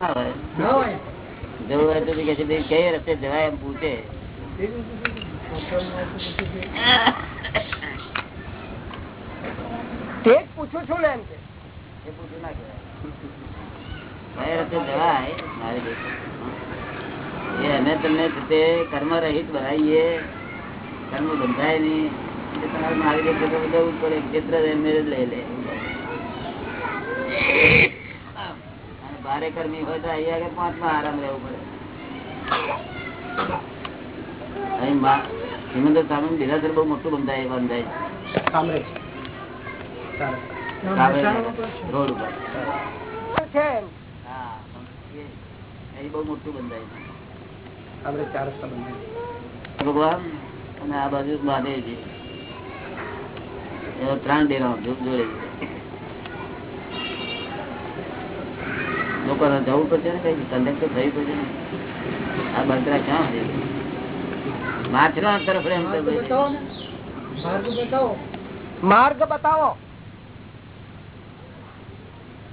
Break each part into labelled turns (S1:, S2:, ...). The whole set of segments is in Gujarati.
S1: જવું હોય તો કે પૂછે
S2: તે પૂછું
S1: એ અમે તમને તે કર્મ રહિત બનાવીએ કર્મ બંધાય નહીં તમારે મારી દેશ બધા ઉપર ક્ષેત્ર લઈ લે. અને ભારે કર્મી હોય તો અહીંયા પાંચ પાંચમાં આરામ રહેવું પડે. અહીં હિમંદર સામે બિરાસર બહુ મોટું બંધાય બંધાય. રોડ ઉપર. બહુ મોટું બંધાય. ભગવાન અને આ બાજુ મહાદેવજી ત્રણ ડેરા જોડે છે. લોકોને જવું પડશે ને કઈ? કન્ડક્ટર થયું પડશે ને. આ બંતરા ક્યાં છે? માછલા તરફ એમ
S2: માર્ગ બતાવો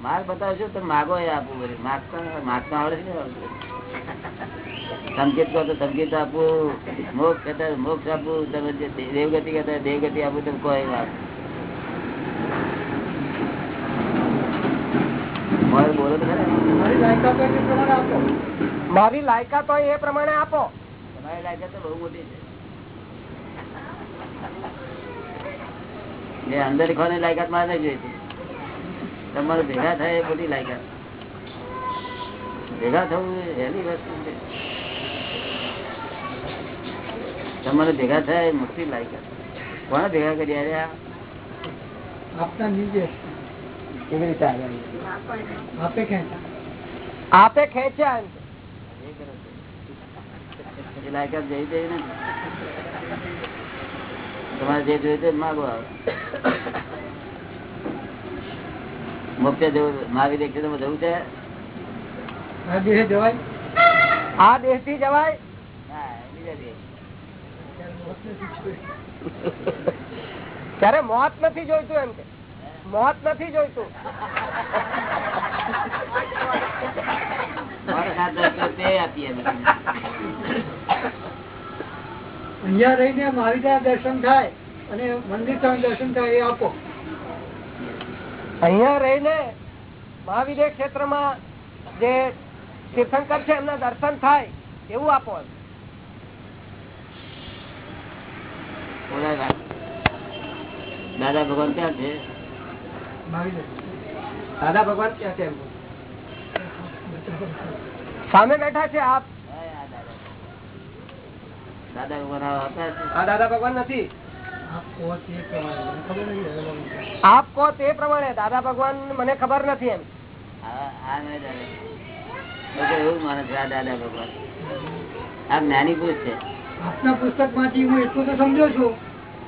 S1: માર્ગ બતાવશો તો માગો એ આપવું બધું માગતા માગતા આવડે છે? સંકેત કહો તો સંકેત આપવું મોક્ષ કહેતા મોક્ષ આપવું તમે દેવગતિ કહેતા દેવગતિ આપવું તમે કોઈ વાત મારે બોલો તો ખરા.
S2: મારી લાયકાત હોય એ પ્રમાણે આપો.
S1: તમારી લાયકાત તો બહુ મોટી છે. જે અંદર ખોની લાયકાત મારે નહીં જોઈતી તમારે ભેગા થાય એ મોટી લાયકાત. ભેગા થવું એની વસ્તુ છે. તમારે ભેગા થાય એ મોટી લાયકાત. કોને ભેગા કરી આવ્યા
S3: આપના નીચે
S2: કેવી રીતે આગળ?
S3: આપે ક્યાં
S2: આપે ખેંચ્યા એમ કે.
S1: એ લાયકાત જઈ જઈ નથી તમારે જે જોયું તે માગો આવે મોક્ષે જવું મહાવીર એક જવું છે
S3: આ દેહ જવાય
S2: આ દેશથી જવાય
S1: ના, બીજા દેશ.
S2: ત્યારે મોત નથી જોઈતું એમ કે મોત નથી જોઈતું
S1: મારે રહીને મારી તે આપીએ અમે તમને.
S3: અહીંયા રહીને મહાવીરના દર્શન થાય અને મંદિર ત્યાં દર્શન થાય એ આપો
S2: અહિયાં રહીને મહાવીર ક્ષેત્રમાં જે તીર્થંકર છે એમના દર્શન થાય એવું આપો.
S1: દાદા ભગવાન ક્યાં છે
S2: દાદા ભગવાન ક્યાં છે એમ? સામે બેઠા છે આપ.
S1: દાદા ભગવાન આવા હતા જ.
S2: આ દાદા ભગવાન નથી.
S3: આપ કહો તે પ્રમાણે
S2: દાદા ભગવાન મને ખબર નથી એમ.
S1: આ આ નહીં દાદા લોકો એવું માને દાદા ભગવાન. આ જ્ઞાની પુરુષ છે.
S3: આપના પુસ્તકમાંથી હું એટલું તો સમજો છું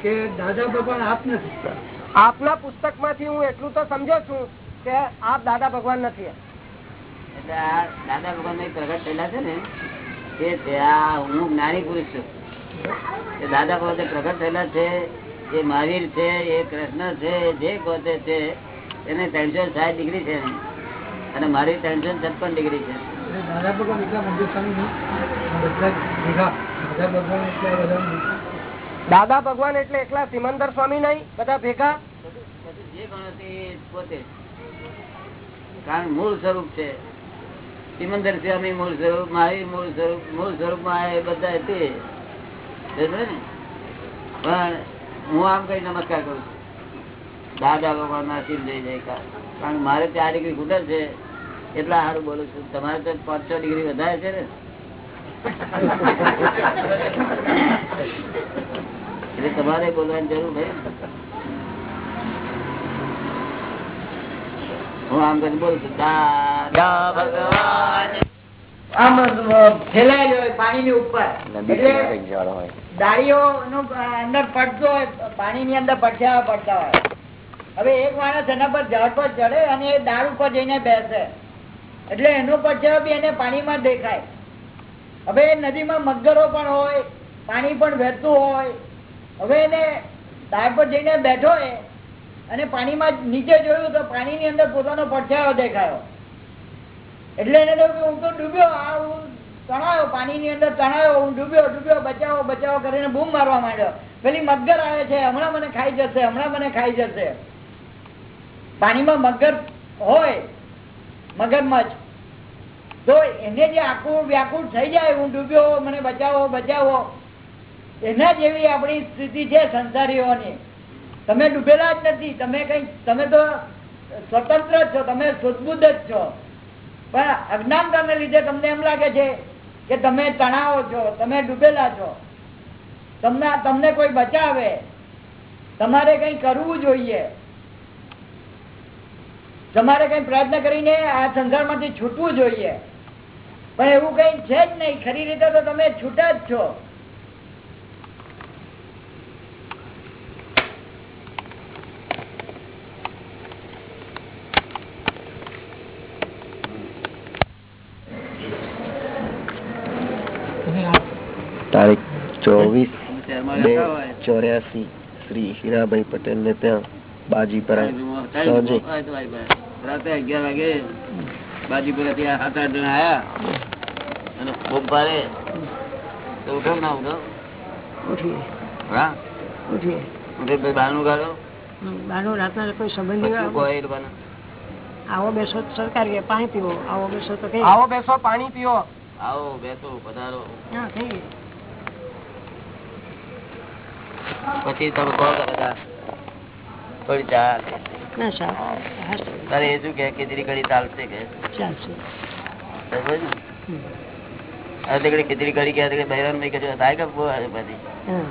S3: કે દાદા ભગવાન આપ નથી.
S2: આપના પુસ્તકમાંથી હું એટલું તો સમજો છું કે આપ દાદા ભગવાન નથી એમ.
S1: એટલે આ દાદા ભગવાન પ્રગટ થયેલા છે ને એ આ હું જ્ઞાની પુરુષ છું. એ દાદા ભગવાન પ્રગટ થયેલા છે એ મહાવીર છે એ કૃષ્ણ છે જે પોતે છે એને ત્રણસો સાત ડિગ્રી છે. અને મારી ત્રણસો છપ્પન ડિગ્રી છે.
S3: એટલે દાદા ભગવાન એટલા મંદિર દાદા ભગવાન
S2: એકલા સિમંદર સ્વામી નહીં બધા ભેગા?
S1: જે ગણો તે પોતે. કારણ મૂળ સ્વરૂપ છે. સિમંદર સ્વામી મૂળ સ્વરૂપ મહાવીર મૂળ સ્વરૂપ, મૂળ સ્વરૂપમાં એ બધા તે? પણ હું આમ કઈ નમસ્કાર કરું છું. દાદા ભગવાન ના શિવ જઈ જાય. કારણ મારે ચાર ડિગ્રી ખૂટે છે. એટલા સારું બોલું છું. તમારે તો પાંચ છ ડિગ્રી વધારે છે ને? એટલે તમારે બોલવાની જરૂર ભાઈ હું આમ કરીને બોલું છું દાદા ભગવાન.
S4: આમ ફેલાયેલી હોય પાણીની ઉપર. એટલે ડાળીઓ નો અંદર પડતો હોય પાણીની અંદર પડછાવા પડતા હોય. હવે એક માણસ એના પર ઝાડ પર ચડે અને એ ડાળ ઉપર જઈને બેસે. એટલે એનો પડછાવો બી એને પાણીમાં દેખાય. હવે એ નદીમાં મગરો પણ હોય પાણી પણ વહેતું હોય. હવે એને ડાળ પર જઈને બેઠો એ અને પાણીમાં નીચે જોયું તો પાણીની અંદર પોતાનો પડછાયો દેખાયો. એટલે એને હું તો ડૂબ્યો, આ હું તણાયો, પાણીની અંદર તણાયો, હું ડૂબ્યો ડૂબ્યો, બચાવો બચાવો, કરીને બૂમ મારવા માંડ્યો. પેલી મગર આવે છે, હમણાં મને ખાઈ જશે, હમણાં મને ખાઈ જશે. પાણીમાં મગર હોય મગરમચ્છ તો એને જે આખું વ્યાકુળ થઈ જાય, હું ડૂબ્યો, મને બચાવો બચાવો, એના જેવી આપણી સ્થિતિ છે સંસારીઓની. તમે ડૂબેલા જ નથી. તમે કઈ, તમે તો સ્વતંત્ર છો, તમે સુદબુદ્ધ જ છો. પણ અજ્ઞાનતાને લીધે તમને એમ લાગે છે કે તમે તણાવો છો, તમે ડૂબેલા છો. તમને તમને કોઈ બચાવે? તમારે કઈ કરવું જોઈએ? તમારે કઈ પ્રયત્ન કરીને આ સંસારમાંથી છૂટવું જોઈએ? પણ એવું કઈ છે જ નહીં. ખરી રીતે તો તમે છૂટા જ છો
S5: તારીખ ચોવીસ બે ચોર્યાસી શ્રી હીરાભાઈ પટેલ ને ત્યાં બાજીપરા સાંજે
S1: રાતે અગિયાર વાગે બાજીપુરા ત્યાં સાત આઠ જણા આવ્યા અને બૂમ પાડે. ઉઠો ના ઉઠો
S6: ઉઠીએ.
S1: હા?
S6: ઉઠીએ.
S1: ઉઠે બહારનું કાઢો
S6: બાનું રાતના કોઈ સંબંધ
S1: કોઈ
S6: આવો બેસો સરકાર કે પાણી પીવો. આવો બેસો તો
S2: આવો બેસો પાણી પીવો
S1: આવો બેસો પધારો.
S6: હા થઈ ગઈ
S1: પછી તમે કહો કરે થોડી ચા
S6: ના સાહેબ હા
S1: તારે એ શું કે ખીચડી કઢી ચાલશે કે?
S6: ચાલશે.
S1: ને.
S6: હમ.
S1: આ તે ખીચડી કઢી કે બહેરાન નહીં કે થાય કે બહુ આવે બધી
S6: હા.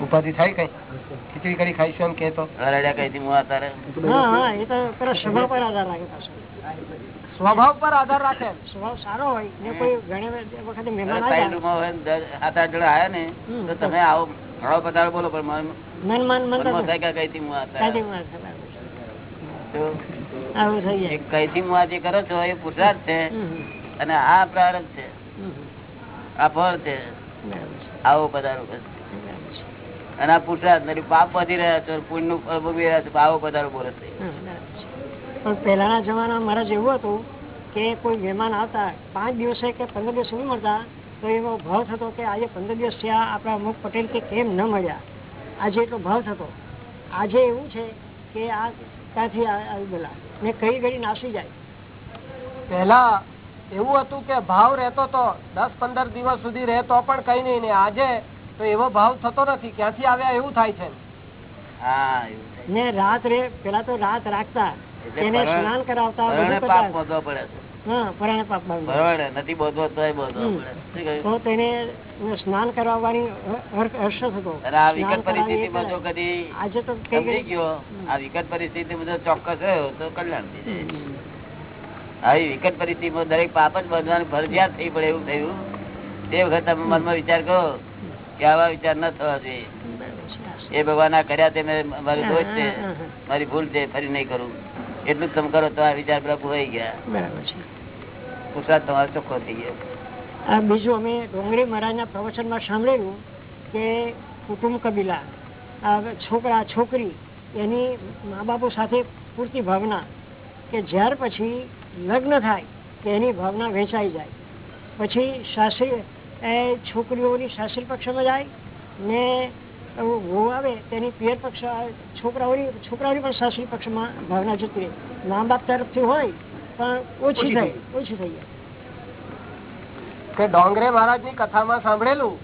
S2: ઉપાધિ થાય કઈ? ખીચડી કડી ખાઈશું એમ કેતો
S1: રડ્યા કઈ થી મુવા તારે.
S6: હા હા એ તો પેલા સ્વભાવ પર આધાર રાખે
S2: સ્વભાવ પર આધાર રાખે?
S6: સ્વભાવ સારો હોય. ને કોઈ ઘણી વખતે મહેમાન આવ્યા.
S1: ને દસ- સાત આઠ જણા આયા ને તો તમે આવો. આવો પધારો બોલો પણ મન-
S6: મન મન મન
S1: મનમાં થાય કે કઈ થી મુવા તારે.
S6: કાયદે માં થવા
S1: તો
S6: આવું થઈ
S1: એ
S6: જાય
S1: કઈ થી મુવા કરો છો એ છે. અને આ પ્રારંભ છે
S6: હમ, હમ.
S1: આ ફળ છે આવો પધારો બસ.
S6: બરાબર છે
S1: અને આ પુરુષાર્થ નથી પાપ વધી રહ્યા છો પુણ્યનું ફળ ભોગવી રહ્યા છો આવો પધારો બોલે
S6: હા, છે. પણ પહેલાના જમાના મારા જેવું હતું કે કોઈ મહેમાન આવતા પાંચ દિવસે કે પંદર દિવસે નહીં મળતા તો એવો ભાવ થતો કે આજે પંદર દિવસ થયા આપણા અમુક પટેલ કે કેમ ન મળ્યા? આજે એટલો ભાવ થતો. આજે એવું છે કે આ ત્યાંથી આ- આવી ગયેલા. ને કઈ ઘડી નાસી જાય.
S2: પેલા એવું હતું કે ભાવ રહેતો તો દસ પંદર દિવસ સુધી રહેતો પણ કઈ નહીં ને આજે તો એવો ભાવ થતો નથી. ક્યાંથી આવ્યા એવું થાય છે
S1: હા
S6: ને રાત રે પેલા તો રાત રાખતા.
S1: એને
S6: સ્નાન કરાવતા બધું કરતા.
S1: પડે છે.
S6: હા પરાણે પાપ.
S1: નથી બોધવો?
S6: તો તેને સ્નાન કરાવવાની હર- હર્ષ થતો.
S1: આ વિકટ પરિસ્થિતિમાં જો કદી
S6: આજે તો
S1: સમજી ગયો આ વિકટ પરિસ્થિતિમાં જો ચોક્કસ રહ્યો તો કલ્યાણ આવી વિકટ પરિસ્થિતિમાં દરેક પાપ જ બંધવાની ફરજિયાત થઈ પડે એવું થયું. તે વખત તમે મનમાં વિચાર કરો કે આવા વિચાર ન થવા જોઈએ.
S6: છે.
S1: એ ભગવાન આ કર્યા તે મારી દોષ છે. મારી ભૂલ છે ફરી નહીં કરું. એટલું જ તમે કરો તો આ વિચાર બધા ભૂલાઈ ગયા.
S6: બરાબર છે.
S1: પુરુષાર્થ તમારો ચોખ્ખો થઈ ગયો.
S6: આ બીજું અમે ડોંગરી મહારાજના પ્રવચનમાં સાંભળેલું કે કુટુંબ કબીલા આ છોકરા છોકરી એની મા બાપો સાથે પૂરતી ભાવના કે જ્યાર પછી લગ્ન થાય કે એની ભાવના વેચાઈ જાય. પછી સાસરી એ છોકરીઓની સાસરી પક્ષમાં જાય ને વહુ આવે તેની પિયર પક્ષ છોકરાઓની છોકરાઓની પણ સાસરી પક્ષમાં ભાવના જતી રહી. મા બાપ તરફથી હોય પણ ઓછી થઈ ઓછી થઈ જાય.
S2: કે ડોંગરે મહારાજની કથામાં સાંભળેલું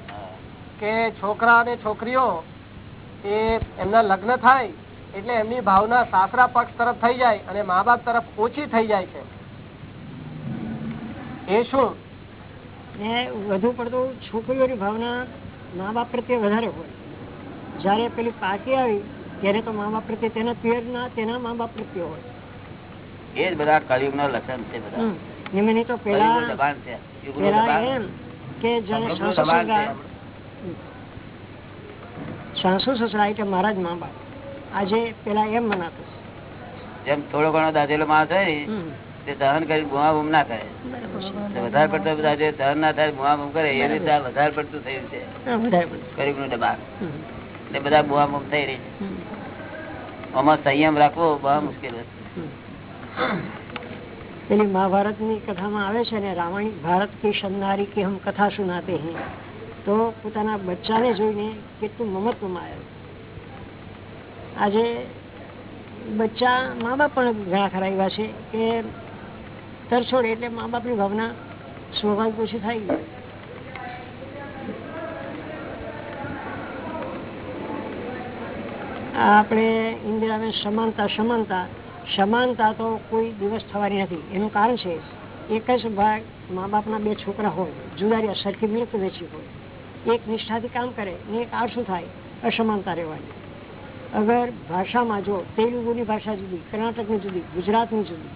S2: કે છોકરા અને છોકરીઓ એ એમના લગ્ન થાય એટલે એમની ભાવના સાસરા પક્ષ તરફ થઈ જાય અને મા બાપ તરફ ઓછી થઈ જાય છે. એ શું?
S6: ને વધુ પડતું છોકરીઓની ભાવના મા બાપ પ્રત્યે વધારે હોય. જ્યારે પેલી પાકી આવી ત્યારે તો મા બાપ પ્રત્યે તેના પિયરના તેના મા બાપ પ્રત્યે હોય.
S1: એ જ બધા કલયુગ નો લક્ષણ છે બધા.
S6: હમ. તો પેલા
S1: દબાણ છે
S6: પેલા એમ કે
S1: જેને
S6: સાસુ સસરા કે મારા જ મા બાપ. આજે પેલા એમ મનાતું
S1: જેમ થોડો ઘણો દાદેલો માં
S6: થાય
S1: તે દહન કરી ગુહા બૂમ ના કરે
S6: બરાબર
S1: વધારે પડતો બધા જે દહન ના થાય ગુહા બુમ કરે એ રીતે વધારે પડતું થયું છે.
S6: હા, વધારે પડતું.
S1: કળિયુગનું દબાણ. એટલે બધા બૂમ થઈ રહી છે. આમાં સંયમ રાખવો બહુ મુશ્કેલ
S6: હમ. પેલી મહાભારતની કથામાં આવે છે ને રામાયણ ભારત કે સન્નારી કે હમ કથા સુનાતે હૈ. તો પોતાના બચ્ચાને જોઈને કેટલું મમત આવ્યું. આજે બચ્ચા મા બાપ પણ ઘણા ખરા એવા છે કે તરછોડે એટલે મા બાપની ભાવના સ્વાભાવિક ઓછી થાય ગઈ. આપણે ઇન્દિરાબેન સમાનતા સમાનતા. સમાનતા તો કોઈ દિવસ થવાની નથી. એનું કારણ છે, એક જ ભાગ મા બાપના બે છોકરા હોય જુદા રહ્યા સરખી મિલત વેચી હોય એક નિષ્ઠાથી કામ કરે ને એક આળસું થાય, અસમાનતા રહેવાની. અગર ભાષામાં જો તેલુગુની ભાષા જુદી, કર્ણાટકની જુદી, ગુજરાતની જુદી,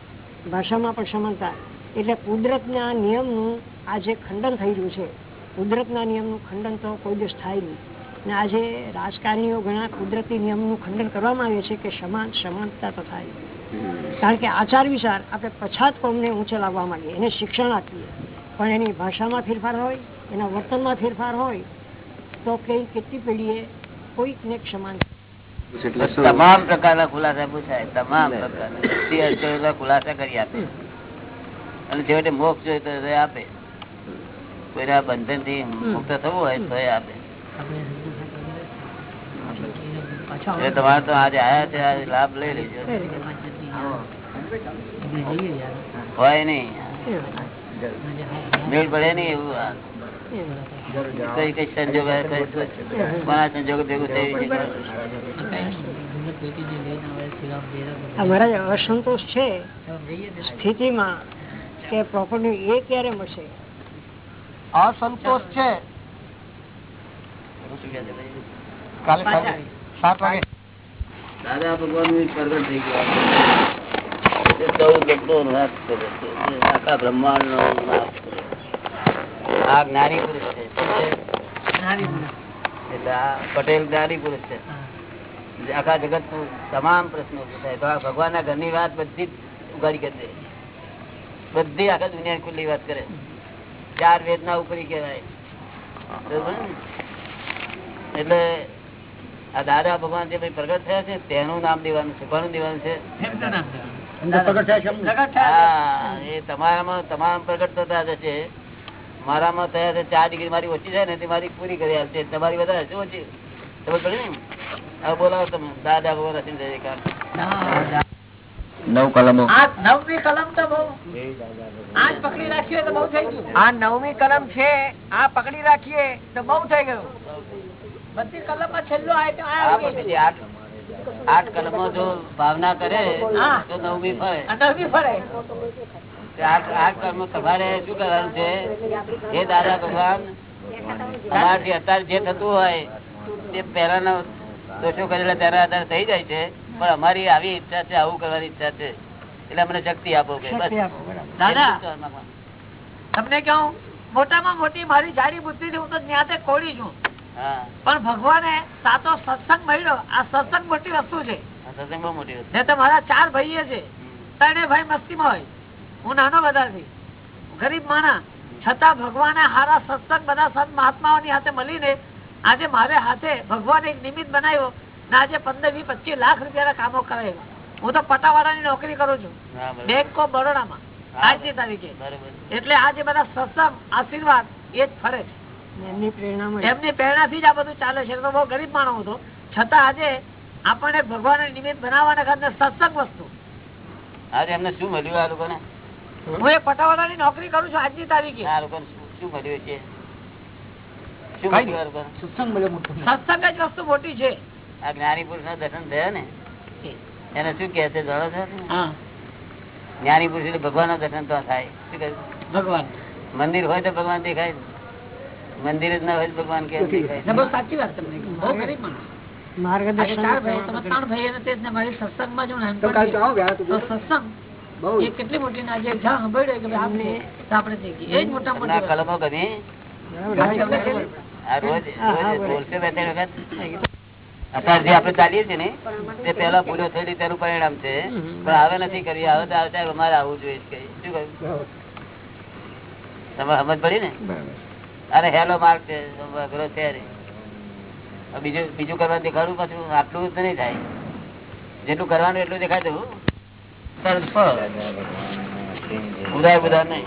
S6: ભાષામાં પણ સમાનતા, એટલે કુદરતના નિયમનું આજે ખંડન થઈ રહ્યું છે. કુદરતના નિયમનું ખંડન તો કોઈ દિવસ થાય નહીં. ને આજે રાજકારણીઓ ઘણા કુદરતી નિયમનું ખંડન કરવામાં આવે છે કે સમાન સમાનતા તો થાય કારણ કે આચાર વિચાર આપણે પછાત કોમને ઊંચે લાવવા માંગીએ એને શિક્ષણ આપીએ. પણ એની ભાષામાં ફેરફાર હોય એના વર્તનમાં ફેરફાર હોય તો કઈ કેટલી પેઢીએ કોઈક ને સમાન
S1: તમામ પ્રકારના ખુલાસા પૂછાય તમામ પ્રકારના. ખુલાસા કરી આપે. અને છેવટે મોક્ષ જોઈએ તો આપે. કોઈને બંધનથી મુક્ત થવું હોય તો આપે. એટલે તમારે તો આજે આયા છે આજે લાભ લઈ લેજો. હોય નઈ મેળ પડે નઈ એવું કઈ કઈ સંજોગ કોના સંજોગ ભેગું થઈ છે.
S6: આ મારા અસંતોષ છે સ્થિતિમાં કે પ્રોપર્ટી એ ક્યારે મળશે?
S2: અસંતોષ છે? કાલે સાત વાગે.
S1: દાદા ભગવાનનું પ્રગટ થઈ ગયા. ચૌદ લોકો નાશ કરે છે. આખા બ્રહ્માંડ નો નાશ કરે આ જ્ઞાની પુરુષ છે. એટલે આ પટેલ જ્ઞાની પુરુષ છે. આખા જગત તમામ પ્રશ્નો પૂછાય. તો આ ભગવાન ના ઘરની વાત બધી જ ઉગાડી કરી દે. બધી આખા દુનિયા ખુલ્લી વાત કરે. ચાર વેદના ઉપરી કહેવાય. બરોબર ને? એટલે આ દાદા ભગવાન જે ભાઈ પ્રગટ થયા છે તેનું નામ દેવાનું છે કોનું દેવાનું છે? એ તમારામાં તમારા પ્રગટ થતા જશે મારામાં થયા છે ચાર ડિગ્રી મારી ઓછી છે ને તે મારી પૂરી કરી આવશે તમારી વધારે છે ઓછી? ખબર પડે ને? હવે બોલાવો તમે. દાદા ભગવાન હસીને જય.
S7: નવ કલમો.
S8: આ નવમી કલમ તો બહુ આજ પકડી રાખીએ તો બહુ થઈ ગયું. આ નવમી કલમ છે આ પકડી રાખીએ તો બહુ થઈ ગયું. છેલ્લો
S1: આઠ. કલમો જો ભાવના કરે તો નવમી ફળે
S8: નવમી ફળે
S1: આઠ તમારે શું કરવાનું છે? હે દાદા ભગવાન અમારાથી અત્યારે જે થતું હોય તે પહેલાના દોષો કરેલા તેના આધારે થઈ જાય છે પણ અમારી આવી ઈચ્છા છે આવું કરવાની ઈચ્છા છે. એટલે અમને શક્તિ આપો કે બસ.
S8: દાદા તમને કહું મોટામાં મોટી મારી જાડી બુદ્ધિ થી હું તો ન્યાતે ખોડી છું. પણ ભગવાને સાચો સત્સંગ મળ્યો. આ સત્સંગ મોટી વસ્તુ છે.
S1: સત્સંગ બહુ મોટી વસ્તુ.
S8: ને મારા ચાર ભાઈ છે. ત્રણે ભાઈ મસ્તીમાં હોય. હું નાનો બધાથી. ગરીબ માણા છતાં ભગવાને હારા સત્સંગ બધા સંત મહાત્માઓની હાથે મળીને આજે મારે હાથે ભગવાને એક નિમિત્ત બનાવ્યો ને આજે પંદર વીસ પચીસ લાખ રૂપિયાના કામો કરાવ્યા. હું તો પટાવાળાની નોકરી કરું છું. બેંક ઓફ બરોડામાં. આજની તારીખે. એટલે આજે બધા સત્સંગ આશીર્વાદ એ જ ફરે છે.
S6: એમની પ્રેરણા મળે.
S8: પ્રેરણાથી જ આ બધું ચાલે છે. તો બહુ ગરીબ માણસ હતો. છતાં આજે આપણને ભગવાન નિમિત્ત બનાવવાના ખાતે સત્સંગ વસ્તુ.
S1: આજે એમને શું મળ્યું આ લોકોને?
S8: હું એક પટાવાળાની નોકરી કરું છું આજની તારીખે.
S1: આ લોકોને શું- મળ્યું છે?
S8: સત્સંગ જ વસ્તુ મોટી છે.
S1: આ જ્ઞાની પુરુષ ના દર્શન થયા ને? એને શું કે છે? જાણો છો? જ્ઞાની પુરુષ ભગવાનનું દર્શન તો થાય. શું કહ્યું?
S8: ભગવાન.
S1: મંદિર હોય તો ભગવાન દેખાય. મંદિર જ ના હોય ભગવાન
S8: બહુ સાચી વાત તમને કહી. બહુ ગરીબ માણસ આજે
S6: માર્ગદર્શન
S8: ચાર ભાઈ તમે ત્રણ ભાઈ અને તે જ ને મારી સત્સંગમાં જો નાનપણથી. તો સત્સંગ. એ કેટલી મોટી ના જે જ્યાં સાંભળ્યું કે ભાઈ આપણે તો આપણે થઈ ગઈ. એ જ મોટા
S1: તમને આ
S8: મોટી
S1: કલમો ગમી.
S6: બરાબર.
S1: આ રોજ
S6: હા, હા,
S1: રોજ
S6: બરાબર.
S1: બોલશે બે ત્રણ વખત. અત્યારે જે આપણે ચાલીએ છીએ ને તે પેલા ભૂલો થયેલી તેનું પરિણામ છે. પણ હવે નથી કરી હવે તો આવતા અમારે આવવું જોઈએ શું કહ્યું? તમે સમજ પડી ને? અરે હેલો માર્ક છે અઘરો છે બીજું બીજું કરવાનું દેખાડું પાછું આટલું જ નહીં થાય. જેટલું કરવાનું એટલું દેખાય દઉં. ઉધાર બધા નહીં.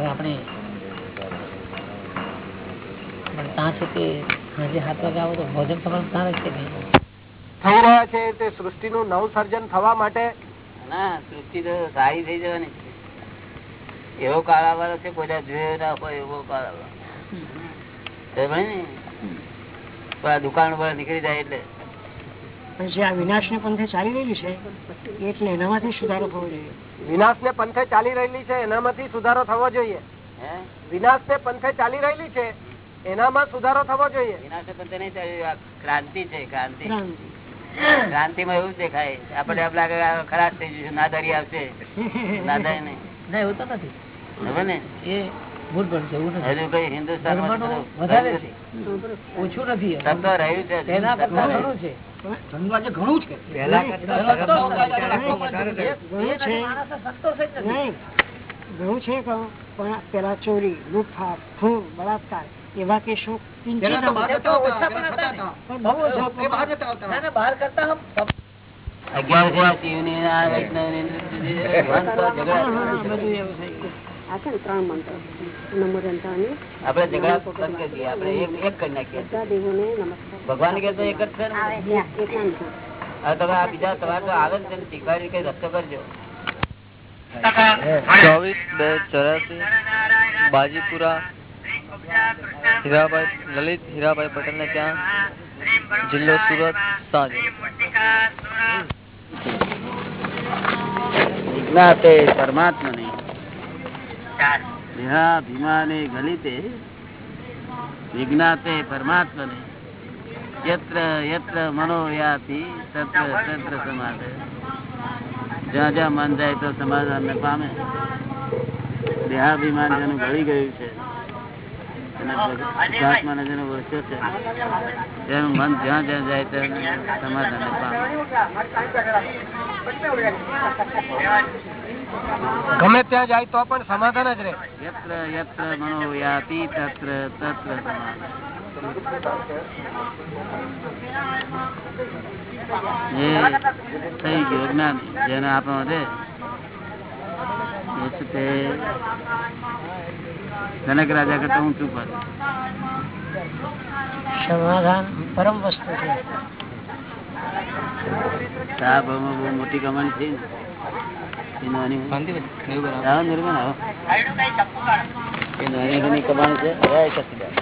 S9: આપણે ત્યાં છે તે સાંજે સાત વાગે તો ભોજન તમારું ત્યાં રહેશે
S2: થઈ રહ્યા છે તે સૃષ્ટિનું નવ સર્જન થવા માટે.
S1: ના સૃષ્ટિ તો સારી થઈ જવાની એવો કાળ આવવાનો છે કોઈ જોયો ના હોય એવો કાળ આવવાનો દુકાન પર નીકળી જાય એટલે.
S6: જે આ વિનાશ ને પંથે ચાલી રહેલી છે એટલે એનામાંથી સુધારો થવો જોઈએ.
S2: વિનાશ ને પંથે ચાલી રહેલી છે એનામાંથી સુધારો થવો જોઈએ. વિનાશ ને પંથે ચાલી રહેલી છે એનામાં સુધારો થવો જોઈએ.
S1: વિનાશ પંથે નહીં ચાલી ક્રાંતિ છે ક્રાંતિ.
S6: ક્રાંતિ.
S1: ક્રાંતિમાં એવું દેખાય આપડે એમ લાગે ખરાબ થઈ જશે નાદારી આવશે. નાદારી નહીં.
S9: ના એવું તો નથી.
S1: ને?
S9: એ ભૂલ પણ છે એવું નથી.
S1: હજુ કઈ હિન્દુસ્તાન
S9: વધારે છે. ઓછું નથી. એમ.
S1: રહ્યું છે.
S9: તેના કરતા ઘણું છે.
S6: ઘણું ઘણું પણ પેલા ચોરી લૂંટફાટ ખૂન બળાત્કાર એવા કેસો
S9: બહાર કરતા
S1: અગિયાર શિવની ને બધી વંશ તો ઝઘડા
S6: હા, હા, બધું એવું થઈ ગયું.
S10: આ છે ને ત્રણ મંત્ર નમો દંતાની
S1: આપણે ઝઘડા બંધ કરી દઈએ આપણે એક એક કરી નાખીએ
S10: બધા દેવોને નમસ્કાર
S1: ભગવાન કે તો એક જ છે ને
S10: એકાંત
S1: હવે તમે આ બીજા તમારે તો આવે ને તેને શીખવાડી કઈ રસ્તો કરજો
S5: ચોવીસ બે ચોરાસી બાજીપુરા હીરાભાઈ લલિત હીરાભાઈ પટેલ ને ત્યાં જિલ્લો સુરત સાંજે
S1: વિજ્ઞાતે પરમાત્મને દેહાભિમાને ગલિતે વિજ્ઞાતે પરમાત્મને યત્ર યત્ર મનો તત્ર તત્ર સમાધ. જ્યાં જ્યાં મન જાય તો સમાધાન ને પામે. દેહાભિમાન જેનું ગળી ગયું છે જેનો વર્ષો છે તેનું મન જ્યાં જ્યાં જાય તેનું સમાધાન પામે.
S2: ગમે ત્યાં જાય તો પણ સમાધાન જ રહે.
S1: યત્ર યત્ર મનો યાતિ તત્ર તત્ર સમાધાન. એ થઈ ગયું જ્ઞાન જેને આપણો છે એ છે તે જનક રાજા કરતા ઊંચું પદ.
S6: સમાધાન પરમ વસ્તુ છે.
S1: આ બહુ મોટી કમાણી થઈ ને. એ નાની આવો નિર્માણ આવો એ નાની ઘણી કમાણી છે હવે એ કશી વાત.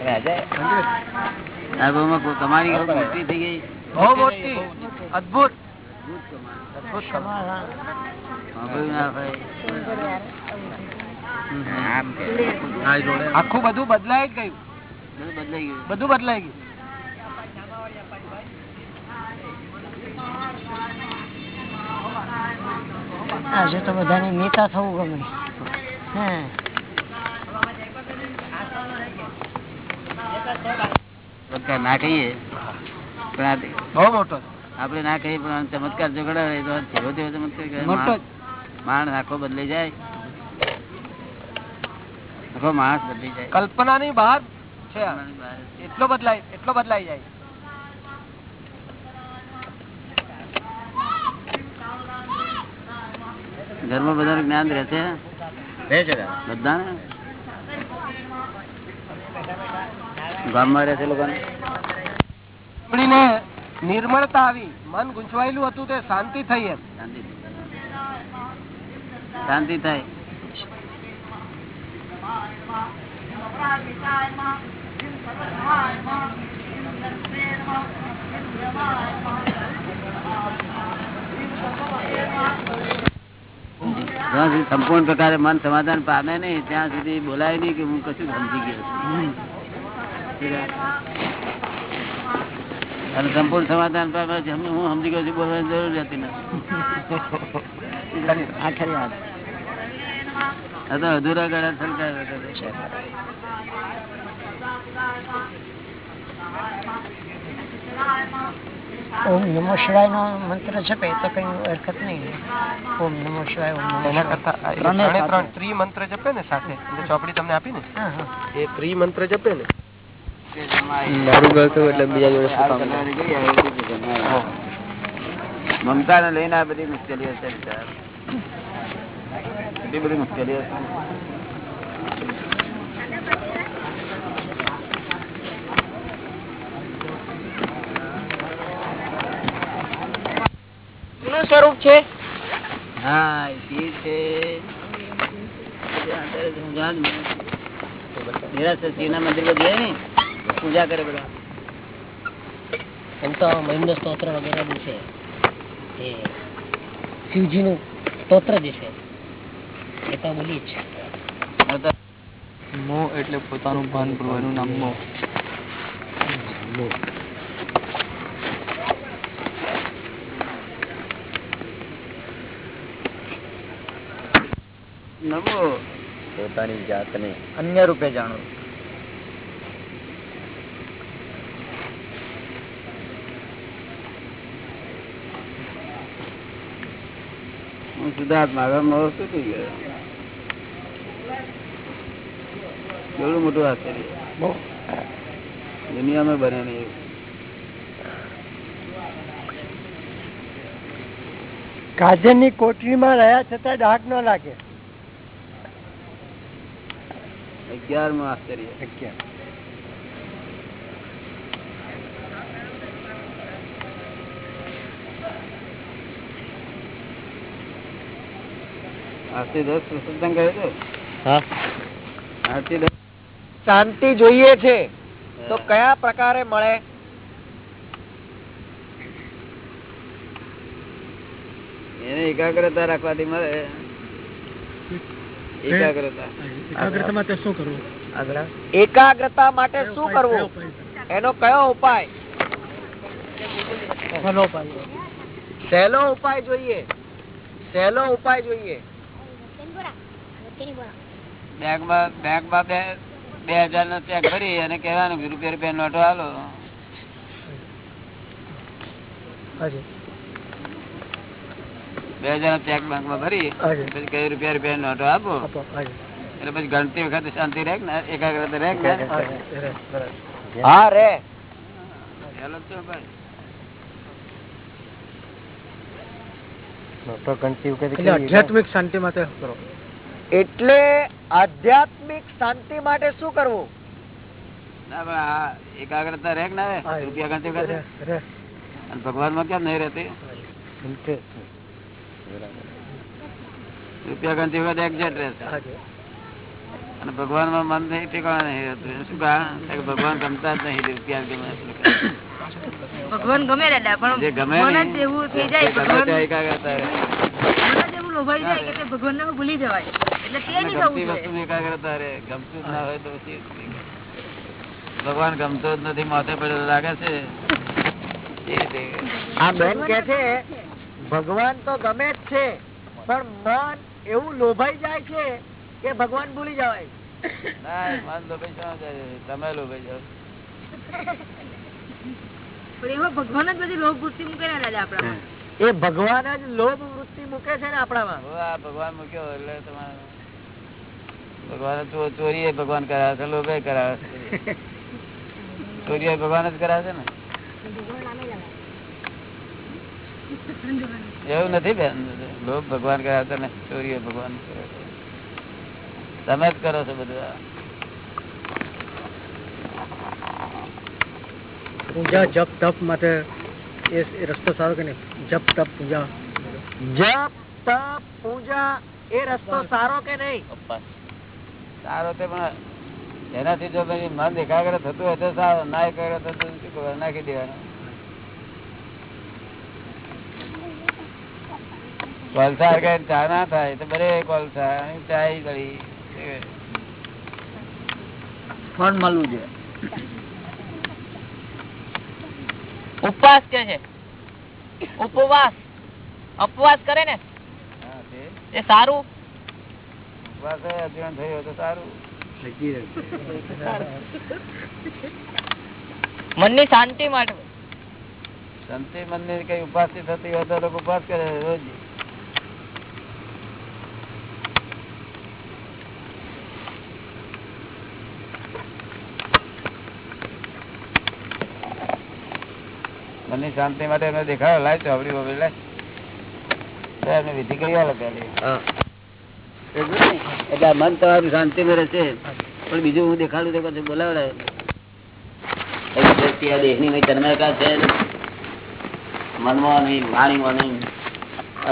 S1: રાજા આ ભાવમાં કોઈ કમાણી બહુ મોટી થઈ ગઈ
S2: બહુ મોટી અદભુત
S6: સમાધાન
S1: સાંભળ્યું ના હોય
S2: આખું બધું બદલાઈ જ ગયું
S1: બધું બદલાઈ ગયું
S2: બધું બદલાઈ ગયું
S6: આજે તો બધાને નેતા થવું ગમે. હે.
S1: ચમત્કાર ના કહીએ. પણ
S2: બહુ મોટો.
S1: આપણે ના કહીએ પણ ચમત્કાર જો કરાવે તો જેવો તેવો ચમત્કાર. માણસ- આખો બદલાઈ જાય. આખો માણસ બદલી જાય.
S2: કલ્પનાની બહાર છે. એટલો બદલાય એટલો બદલાઈ જાય.
S1: ઘરમાં બધાનું જ્ઞાન રહેશે બધા ગામમાં રહેશે લોકોને?
S2: નિર્મળતા આવી. મન ગુંચવાયેલું હતું તે શાંતિ થઈ એમ.
S1: શાંતિ શાંતિ થાય. જ્યાં સુધી સંપૂર્ણ પ્રકારે મન સમાધાન પામે નહીં ત્યાં સુધી બોલાય નહીં કે હું કશું સમજી ગયો અને સંપૂર્ણ સમાધાન પામે છે હું સમજી ગયો છું બોલવાની જરૂર હતી નથી. આ વાત. આ તો અધૂરા ગળા સરકાર.
S6: ઓમ નમો શિવાયનો મંત્ર જપે તો કઈ હરકત નહીં ઓમ નમો શિવાય ઓમ નમો
S2: એના. કરતા
S1: ત્રણે
S2: ત્રણ ત્રી મંત્ર જપે ને સાથે એટલે ચોપડી તમને આપી ને એ ત્રી મંત્ર જપે ને
S5: મારું ગળતું એટલે બીજા જોડે.
S1: મમતા ને લઈને આ બધી મુશ્કેલીઓ છે.
S5: એટલી બધી મુશ્કેલીઓ છે.
S11: શું સ્વરૂપ છે?
S5: હા એ છે. મંદિર પર ને પૂજા કરે બધા.
S9: એમ તો મહિન્દ્ર સ્તોત્ર વગેરે છે. એ શિવજીનું સ્તોત્ર જે છે એ તો જ.
S12: મોહ એટલે પોતાનું ભાન ભૂલવાનું નામ મોહ
S5: નમો
S12: પોતાની જાતને.
S11: અન્ય રૂપે જાણો.
S5: સિદ્ધાર્થ મારા મોહ શું થઈ ગયો એવડું મોટું આશ્ચર્ય દુનિયામાં બને નહીં એવું.
S13: ની કોટરીમાં રહ્યા છતાં ડાક ન લાગે.
S5: અગિયારમું આશ્ચર્ય દસ
S11: શાંતિ જોઈએ છે. તો કયા પ્રકારે મળે?
S5: એને એકાગ્રતા રાખવાથી મળે. એકાગ્રતા.
S14: માટે શું કરવું?
S11: એકાગ્રતા માટે શું કરવું? એનો કયો ઉપાય? સહેલો ઉપાય જોઈએ. સહેલો ઉપાય જોઈએ.
S5: બેંકમાં બેંકમાં બે બે હજાર નો ચેક ભરી અને કહેવાનું કે રૂપિયા રૂપિયા નોટો હાલો બે હજાર ચેક બેંકમાં ભરી પછી કઈ રૂપિયા રૂપિયા નોટો આપો. એટલે પછી ગણતી વખતે શાંતિ રહે ને એકાગ્રતા રહે ને.
S11: હા રે.
S5: હેલો છો ભાઈ.
S14: આધ્યાત્મિક શાંતિ માટે કરો?
S11: એટલે આધ્યાત્મિક શાંતિ માટે શું કરવું?
S5: ના એકાગ્રતા રહે ને રૂપિયા ગણતી વખતે. ભગવાનમાં કેમ નહીં રહેતી? રૂપિયા ગણતી વખતે એક્ઝેક્ટ રહેશે. અને ભગવાનમાં મન નહીં ઠેકાણા નહીં રહેતું. શું કારણ? ભગવાન ગમતા જ નહીં રૂપિયા ગમે
S15: ભગવાન ગમે દાદા પણ
S5: જે ગમે
S15: ભગવાન કે તે ભૂલી જવાય. એટલે
S5: ગમતી જ ના હોય તો ભગવાન ગમતો જ નથી માથે પડેલો લાગે છે.
S11: આ બેન કે છે ભગવાન તો ગમે જ છે પણ મન એવું લોભાઈ જાય છે કે ભગવાન ભૂલી જવાય.
S5: મન લોભાઈ તમે લોભાઈ
S15: જાવ ભગવાન જ બધી લોભ વૃત્તિ મૂકે આપણા
S11: એ ભગવાન જ લોભ વૃત્તિ મૂકે છે ને આપણામાં.
S5: ભગવાન મૂક્યો એટલે તમારે ભગવાન ચોરી ભગવાન કરાવે છે લોભે કરાવે છે. ચોરી ભગવાન જ કરાવે છે ને? એવું નથી બેન લોભ ભગવાન કરાવે છે ને ચોરી એ ભગવાન કરે છે. તમે જ કરો છો બધું આ.
S14: પૂજા જપ તપ માટે એ એ રસ્તો સારો કે નહીં જપ તપ પૂજા
S11: જપ તપ પૂજા એ રસ્તો સારો કે નહીં
S5: સારો તે પણ એનાથી જો પછી મન એકાગ્ર થતું હોય તો સારું ના એકાગ્ર થતું હોય તો શું કરવાનું? નાખી દેવાનું કોલસા હરગાઈને ચા ના થાય તો બરે કોલસા ચા ગળી
S11: ફળ મળવું છે
S9: ઉપવાસ કે છે? ઉપવાસ. અપવાસ કરે ને? એ સારું?
S5: ઉપવાસ અધ્યયન થયું તો સારું.
S9: મનની શાંતિ માટે.
S5: શાંતિ મનની કઈ ઉપાસ થતી હોય તો ઉપવાસ કરે રોજ. મનની શાંતિ માટે એમને દેખાડો લાય ચોપડી બોપડી લાય. તો એમને વિધિ કરી આવે પેલી
S1: એટલે મન તમારું શાંતિ માં રહેશે પણ બીજું હું દેખાડું તો પછી દેહની નહીં છે. મનમાં નહીં વાણીમાં નહીં.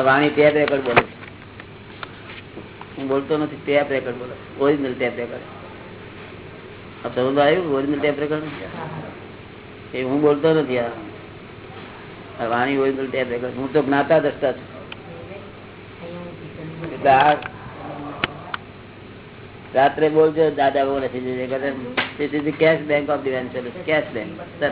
S1: વાણી ટેપ રેકર્ડ બોલે હું બોલતો નથી ટેપ રેકર્ડ બોલે ઓરિજિનલ ટેપ રેકર્ડ. આ સમજ આવ્યું? Original tape record? એ હું બોલતો નથી આ. આ હોય તો ટેપ રેકોર્ડ હું તો જ્ઞાતા દસતા છું. એટલે આ રાત્રે બોલજો દાદા બોલે છે cash bank of bank sir.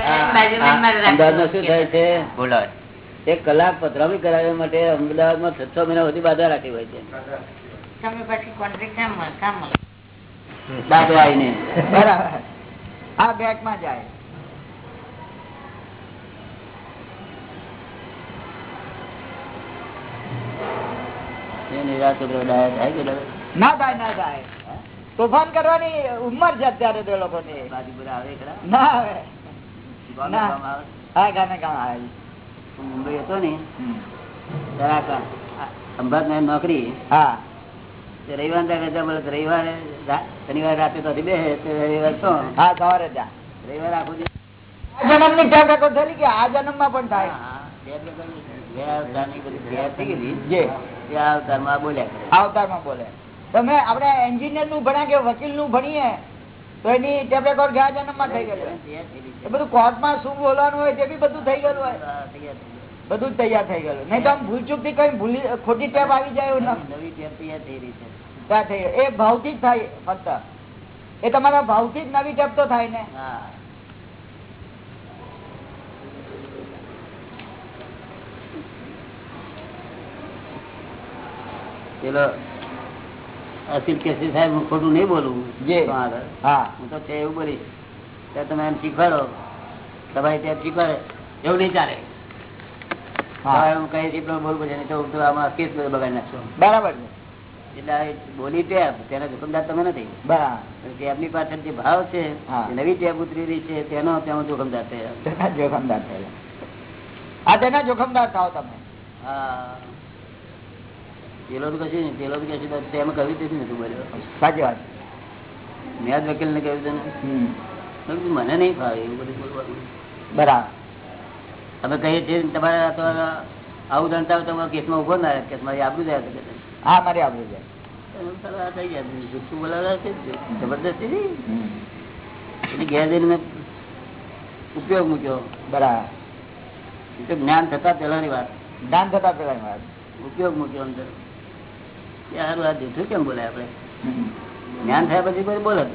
S1: આ- આ અમદાવાદમાં શું થાય છે? એક કલાક પધરામણી કરાવવા માટે અમદાવાદમાં છ છ મહિના સુધી બાધા રાખી હોય છે. દાદો આવીને.
S4: બરાબર. આ બેંકમાં જાય? ના થાય ના થાય. તોફાન કરવાની ઉંમર છે અત્યારે તો
S1: આવે
S4: ના ના.
S1: આવે?
S4: હા ગામે ગામ આવે.
S1: મુંબઈ હતો ને. અંબાત નોકરી.
S4: હા.
S1: રવિવાર તો રાતે તો બે તો રવિવાર શું
S4: હા સવારે
S1: રવિવાર આખો
S4: જન્મની ટેપ રેકોર્ડ થયેલી કે આ જન્મમાં પણ થાય.
S1: તે
S4: તમે એન્જિનિયરનું ભણ્યા કે વકીલનું ભણીએ તો એની ટેપ રેકોર્ડ ગયા જન્મમાં થઈ ગયેલું. એ બધું શું બોલવાનું હોય તે બી બધું થઈ ગયેલું હોય. બધું તૈયાર થઈ ગયેલું. નહીં તો આમ ભૂલચૂકથી કઈ ભૂલી ખોટી ટેપ આવી જાય
S1: નવી ટેપ તૈયાર થઈ રહી છે.
S4: એ ભાવથી જ થાય ફક્ત. એ તમારા ભાવથી જ નવી જપતો થાય ને?
S1: પેલો અસિલ કેસરી સાહેબ હું ખોટું નહીં બોલું.
S4: જે. હા.
S1: હું તો છે એવું બોલીશ. ત્યારે તમે એમ શીખવાડો. તમારી ત્યાં શીખવાડે. એવું નહીં ચાલે.
S4: હા.
S1: કઈ રીતે બોલવું છે તો હું તો આમાં કેસ બગાડી નાખશો.
S4: બરાબર છે.
S1: એટલે બોલી ટેપ તેના જોખમદાર તમે નથી. ટેપની પાછળ જે ભાવ છે નવી ટેપ ઉતરી રહી છે તેનો તેમાં જોખમદાર થયા.
S4: તેના જોખમદાર થયેલા આ તેના જોખમદાર થાવ તમે.
S1: હા. પેલો તો કશું નહીં પેલો તો કશું. તેમાં કવિ તેથી બોલ્યો.
S4: સાચી વાત.
S1: મેં જ વકીલ ને કહ્યું મને નહીં ફાવે એવું બધું બોલવાનું.
S4: બરાબર.
S1: અમે કહીએ છીએ તમારે આવું જાણતા તમારા કેસમાં ઊભો ના કેસમાં તમારી જાય
S4: હા મારી આવડે છે.
S1: આ થઈ ગયા. જુઠ્ઠું બોલાવવા છે જ. જબરદસ્તી નહીં.
S4: હમ.
S1: એટલે ઘેર જઈને મેં ઉપયોગ મૂક્યો.
S4: બરાબર.
S1: જ્ઞાન થતા પહેલાની વાત.
S4: દાન થતા પેલા વાત.
S1: ઉપયોગ મૂક્યો અંદર. કે આ જૂઠું કેમ બોલાય આપણે? જ્ઞાન થયા પછી કોઈ બોલે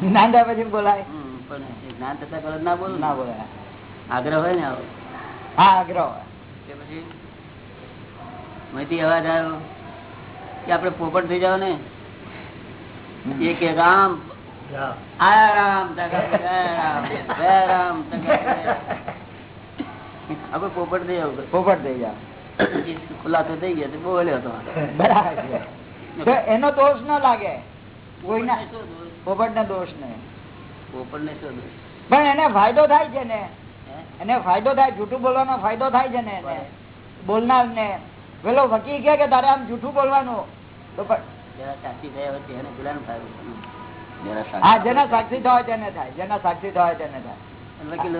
S4: જ્ઞાન થયા પછી બોલાય.
S1: પણ જ્ઞાન થતા પેલા ના બોલું.
S4: ના બોલાય.
S1: આગ્રહ હોય ને આવો?
S4: હા આગ્રહ હોય.
S1: પછી? અહીંથી અવાજ આવ્યો. કે આપડે પોપટ થઈ જાવ ને. એ કે રામ. પોપટ થઈ જાવ
S4: પોપટ થઈ જાવ
S1: ખુલાસો થઈ ગયા બોલ્યો હતો
S4: એનો દોષ ન લાગે. કોઈના પોપટ ના દોષ? ને
S1: પોપટ ને શું દોષ?
S4: પણ એને ફાયદો થાય છે ને. એને ફાયદો થાય જૂઠું બોલવાનો ફાયદો થાય છે ને બોલનાર ને પેલો વકીલ કે કે તારે આમ જૂઠું બોલવાનું. તો પણ
S1: જરા સાક્ષી થયા તેને થાય.
S4: હા જેના સાક્ષી થવાય તેને થાય. જેના સાક્ષી થવાય તેને થાય.
S1: વકીલ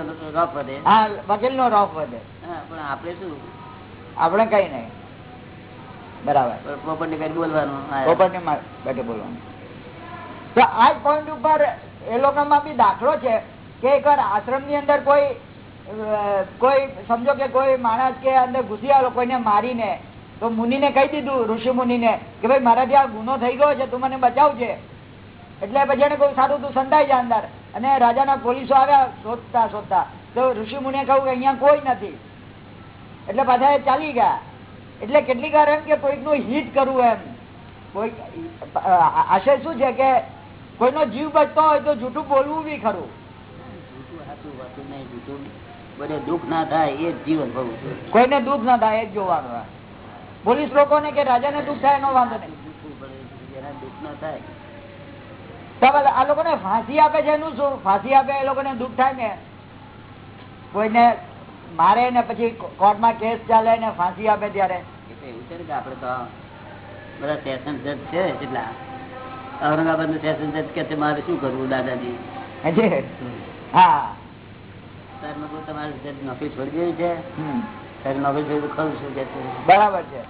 S4: હા વકીલ નો રોફ વધે.
S1: પણ આપણે શું?
S4: આપણે કઈ નહીં. બરાબર.
S1: પોપટ ને બોલવાનું.
S4: પોપટ ને બેઠે બોલવાનું. તો આ પોઈન્ટ ઉપર એ લોકોમાં બી દાખલો છે કે એકવાર આશ્રમની અંદર કોઈ કોઈ સમજો કે કોઈ માણસ કે અંદર ઘુસી આવેલો કોઈને મારીને તો મુનિને કહી દીધું ઋષિ મુનિને કે ભાઈ મારાથી આ ગુનો થઈ ગયો છે તું મને બચાવજે. એટલે પછી એને કોઈ સારું તું સંતાઈ જા અંદર. અને રાજાના પોલીસો આવ્યા શોધતા શોધતા. તો ઋષિ મુનિએ કહ્યું કે અહીંયા કોઈ નથી. એટલે પાછા એ ચાલી ગયા. એટલે કેટલીક વાર એમ કે કોઈકનું હિટ કરવું એમ. કોઈ આશય શું છે કે કોઈનો જીવ બચતો હોય તો જૂઠું બોલવું બી ખરું.
S1: જૂઠું હાચું વાતું નહીં, જૂઠું. બધે દુઃખ ના થાય એ જીવન
S4: કોઈને દુઃખ ના થાય એ જ જોવાનું હોય. લોકો ને કે રાજાને દુઃખ થાય એનો વાંધો નહીં.
S1: આ લોકો ના
S4: ફાંસી આપે છે એનું શું? ફાંસી આપે એ લોકોને દુઃખ થાય ને? કોઈને મારે ને પછી કોર્ટમાં કેસ ચાલે ને ફાંસી આપે ત્યારે?
S1: એવું છે ને કે આપડે તો બધા સેશન જજ છે કેટલા? ઔરંગાબાદનું સેશન જજ કે મારે શું કરવું દાદાજી?
S4: હા.
S1: તમારે જજ નોકરી છોડી દેવી છે. નોકરી ખરું છે
S4: બરાબર છે.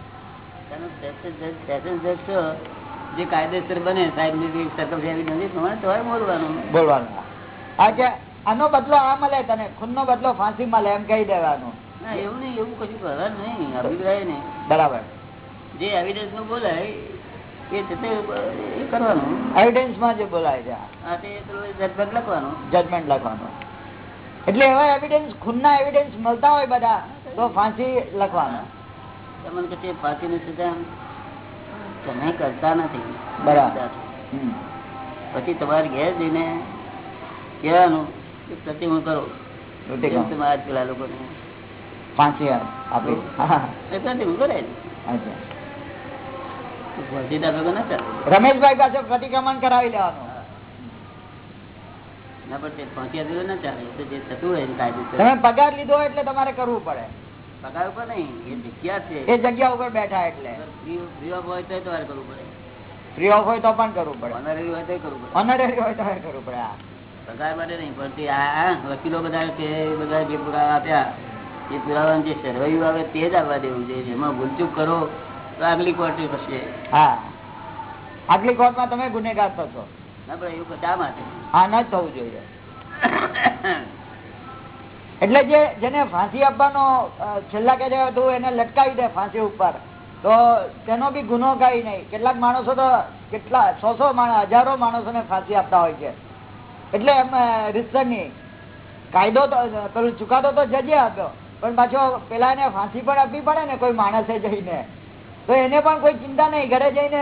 S1: જે કાયદેસર બને સાહેબની સરકમ નથી તમારે તો બોલવાનું.
S4: બોલવાનું. હા કે આનો બદલો આ મળે તને ખૂનનો બદલો ફાંસી મળે એમ કહી દેવાનું.
S1: ના એવું નહીં એવું કશું કરવાનું નહીં અભિપ્રાય નહીં
S4: બરાબર.
S1: જે એવિડન્સનું બોલાય એ તે કરવાનું.
S4: એવિડન્સમાં જે બોલાય છે.
S1: જજમેન્ટ લખવાનું.
S4: જજમેન્ટ લખવાનું. એટલે એવા એવિડન્સ ખૂનના એવિડન્સ મળતા હોય બધા. તો ફાંસી લખવાનું.
S1: તમને કે ફાંસી ફાંસીની સજા તમે કરતા નથી.
S4: બરાબર.
S1: પછી તમારે ઘેર જઈને કહેવાનું કે પ્રતિમુખ કરો.
S4: પ્રતિક્રમણ.
S1: જેમ તમે આજ પેલા લોકોને
S4: ફાંસી આપી.
S1: ના
S4: રમેશભાઈ પાસે પ્રતિક્રમણ કરાવી લેવાનું
S1: ના પણ તે પહોંચ્યા ભેગો ના ચાલે એ તો જે થતું હોય ને કાયદેસર
S4: તમે પગાર લીધો એટલે તમારે કરવું પડે.
S1: પગાર ઉપર નહીં એ જગ્યા છે.
S4: એ જગ્યા ઉપર બેઠા એટલે.
S1: ફ્રી ઓફ હોય તો તમારે કરવું પડે.
S4: ફ્રી ઓફ હોય તો પણ કરવું પડે.
S1: ઓનરરી હોય તો કરવું પડે.
S4: ઓનરરી હોય તો કરવું પડે
S1: પગાર માટે નહીં પણ આ આ વકીલો બધા કે બધા જે પુરાવા આપ્યા એ પુરાવાનું જે સરવૈયું આવે તે જ આવવા દેવું છે જેમાં ભૂલચૂક કરો તો આગલી કોર્ટ પછી.
S4: હા. આગલી કોર્ટમાં તમે ગુનેગાર થશો.
S1: ના
S4: ન એટલે જે, જેને ફાંસી આપવાનો છેલ્લા કે હતું, એને લટકાવી દે ફાંસી ઉપર. તો તેનો બી ગુનો કઈ નહીં. કેટલાક માણસો તો કેટલા સો સો માણસ હજારો માણસોને ફાંસી આપતા હોય છે. એટલે એમ રીતસરની. કાયદો તો ચુકાદો તો જજે આપ્યો. પણ પાછો પેલા એને ફાંસી પણ આપવી પડે ને કોઈ માણસે જઈને. તો એને પણ કોઈ ચિંતા નહીં. ઘરે જઈને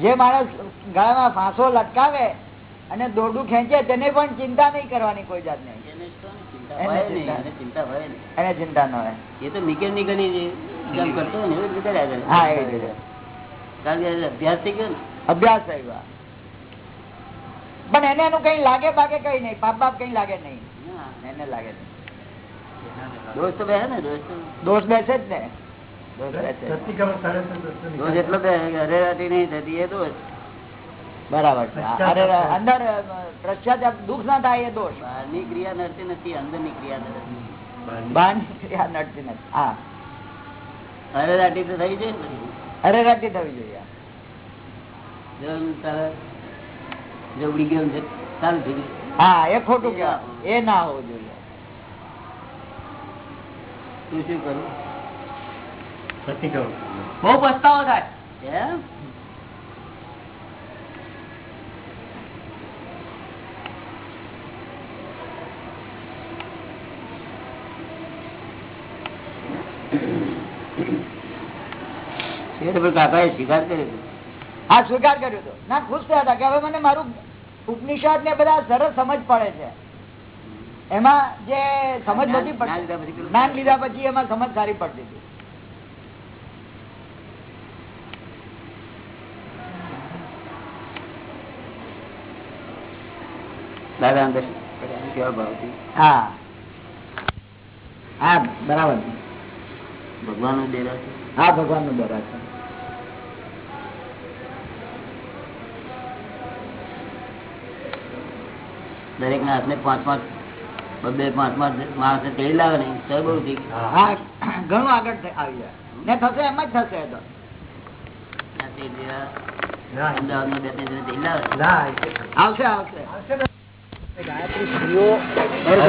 S4: જે માણસ ગળામાં ફાંસો લટકાવે અને દોરડું ખેંચે તેને પણ ચિંતા નહીં કરવાની કોઈ
S1: હોય નહીં એને ચિંતા
S4: ન. હોય.
S1: એ તો મિકેનિકલી જેમ કરતો ને એવી રીતે અભ્યાસ થઈ ગયો
S4: અભ્યાસ. પણ એને એનું કઈ લાગે બાગે કઈ નહીં પાપ બાપ કઈ લાગે નહીં. એને લાગે નહીં.
S1: દોસ્ત બેસે ને દોસ્ત
S4: દોષ બેસે જ ને. દોષ બેસે જ.
S1: દોષ એટલો બે કે હરેરાટી નહીં થતી એ દોષ
S4: બરાબર છે. અંદર પશ્ચાતાપ દુઃખ ના થાય એ દોષ.
S1: બહારની ક્રિયા નડતી નથી અંદરની ક્રિયા નડે
S4: બહારની. ક્રિયા નડતી નથી. હા.
S1: હરેરાટી તો થઈ જાય પછી
S4: થવી જોઈએ
S1: જો ઉડી ગયું છે. ચાલુ થઈ ગયું.
S4: હા એ ખોટું કેવા એ ના હોવું જોઈએ.
S1: તું શું કરું?
S2: બહુ પસ્તાવો થાય.
S4: હા સ્વીકાર કર્યો હતો. ના ખુશ થયા હતા કે હવે મને મારું ઉપનિષદ ને બધા સરસ સમજ પડે છે. એમાં જે સમજ બધી
S1: જ્ઞાન લીધા પછી
S4: એમાં સમજ સારી પડતી હતી.
S1: દાદા કેવા ભાવથી
S4: હા. હા બરાબર છે.
S1: ભગવાનનો ડેરા છે?
S4: હા ભગવાનનું દરા છે.
S1: દરેક ના હાથને પાંચ પાંચ બબે પાંચ પાંચ માણસે તેડી લાવે ને તો બહુ ઠીક.
S4: ઘણું આગળ આવી જાય. ને થશે એમ જ થશે અમદાવાદ તો.
S1: તેડી બે ત્રણ જણ તેડી લાવે.
S4: આવશે આવશે.
S2: ગાયત્રી સ્ત્રીઓ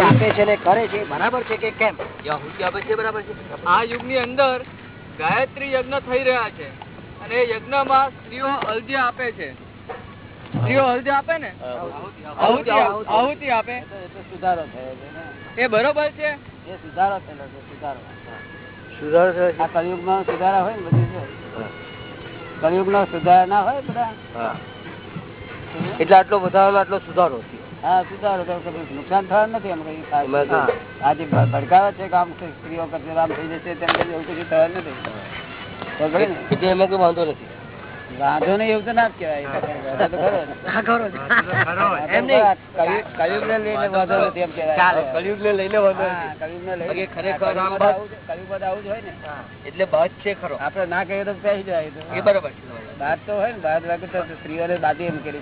S2: આપે છે ને કરે છે બરાબર છે કે કેમ?
S12: આ યુગની અંદર ગાયત્રી યજ્ઞ થઈ રહ્યા છે અને એ યજ્ઞમાં સ્ત્રીઓ અર્ધ્ય આપે છે. સ્ત્રીઓ અર્ધ્ય આપે ને? આહુતિ. આહુતિ આપે.
S1: સુધારો થયો છે
S12: એ બરોબર છે?
S1: એ સુધારો થયેલો છે સુધારો. આ કળિયુગમાં સુધારા હોય ને બધું છે. કળિયુગનો સુધારા ના હોય બધા.
S2: એટલે આટલો વધારો આટલો સુધારો
S1: હા સુધારો થયો નુકસાન થવાનું નથી એમ કઈ ખાસ.
S2: એમાં તો-
S1: આ જે ભ- ભડકાવે છે કામ સ્ત્રીઓ કરશે આમ થઈ જશે તેમ કઈ એવું કશું થવાનું નથી. ને?
S2: એમાં કોઈ વાંધો નથી.
S5: વાંધો નહીં એવું તો ના જ કહેવાય. તો
S12: એટલે બાદ છે ખરો.
S5: આપડે ના કહીએ તો પેસી જાય.
S12: બરાબર.
S5: બાદ તો હોય ને બાદ વાગે તો સ્ત્રીઓને બાદી એમ કરી.